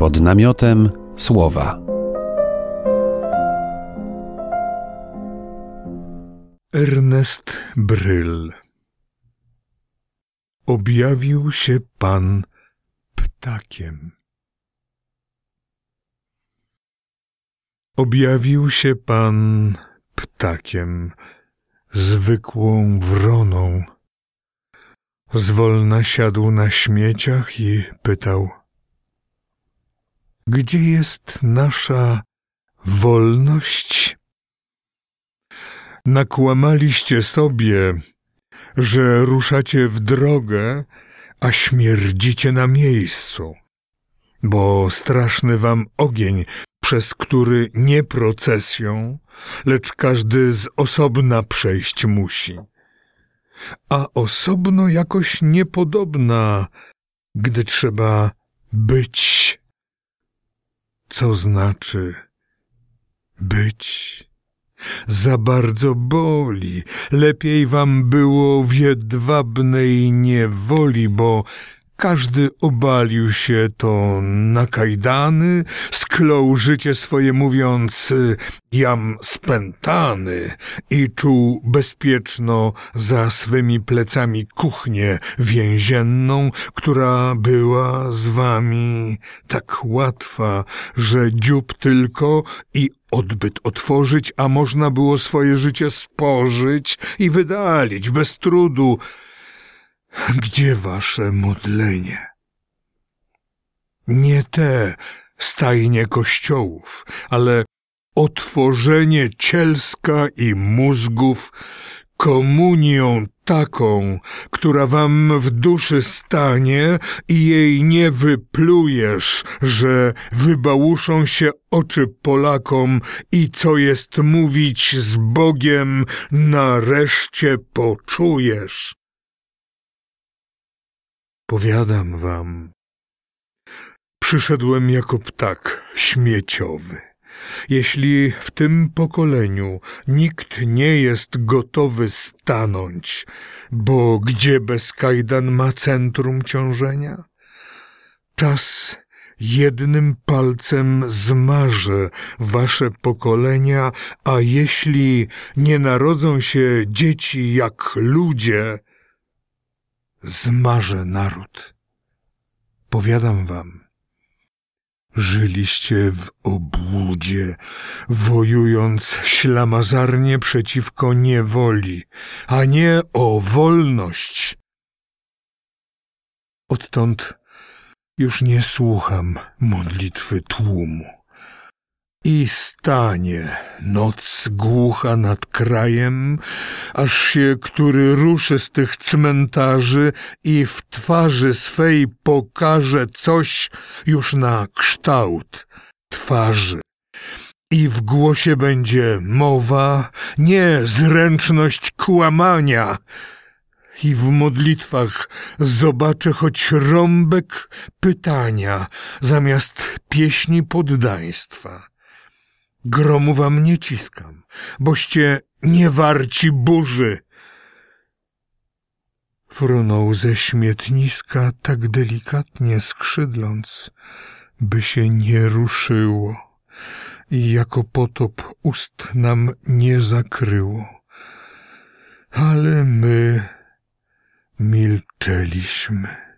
Pod namiotem słowa. Ernest Bryl Objawił się Pan ptakiem. Objawił się Pan ptakiem, zwykłą wroną. Zwolna siadł na śmieciach i pytał: Gdzie jest nasza wolność? Nakłamaliście sobie, że ruszacie w drogę, a śmierdzicie na miejscu, bo straszny wam ogień, przez który nie procesją, lecz każdy z osobna przejść musi. A osobno jakoś niepodobna, gdy trzeba być. Co znaczy być? Za bardzo boli. Lepiej wam było w jedwabnej niewoli, bo każdy obalił się to na kajdany, sklął życie swoje mówiąc jam spętany i czuł bezpieczno za swymi plecami kuchnię więzienną, która była z wami tak łatwa, że dziób tylko i odbyt otworzyć, a można było swoje życie spożyć i wydalić bez trudu, gdzie wasze modlenie? Nie te stajnie kościołów, ale otworzenie cielska i mózgów komunią taką, która wam w duszy stanie i jej nie wyplujesz, że wybałuszą się oczy Polakom i co jest mówić z Bogiem, nareszcie poczujesz. Powiadam wam, przyszedłem jako ptak śmieciowy. Jeśli w tym pokoleniu nikt nie jest gotowy stanąć, bo gdzie bez kajdan ma centrum ciążenia? Czas jednym palcem zmaże wasze pokolenia, a jeśli nie narodzą się dzieci jak ludzie, zmarze naród. Powiadam wam, żyliście w obłudzie, wojując ślamazarnie przeciwko niewoli, a nie o wolność. Odtąd już nie słucham modlitwy tłumu. I stanie noc głucha nad krajem, aż się który ruszy z tych cmentarzy i w twarzy swej pokaże coś już na kształt twarzy. I w głosie będzie mowa, nie zręczność kłamania, i w modlitwach zobaczę choć rąbek pytania zamiast pieśni poddaństwa. Gromu wam nie ciskam, boście nie warci burzy. Frunął ze śmietniska tak delikatnie skrzydląc, by się nie ruszyło i jako potop ust nam nie zakryło. Ale my milczeliśmy.